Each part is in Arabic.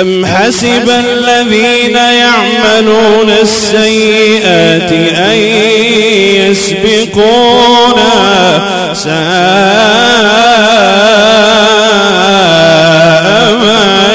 أم حسب الذين يعملون السيئات أن يسبقونا ساء ما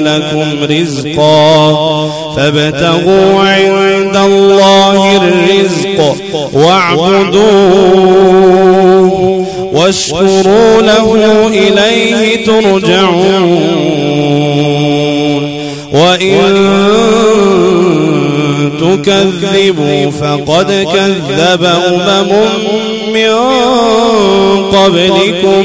لكم رزقا فابتغوا عند الله الرزق واعبدوه واشكروا له إليه ترجعون وإن تكذبوا فقد كذب أمم من قبلكم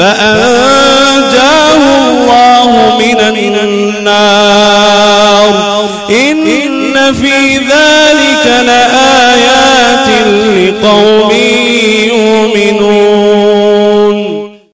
فأ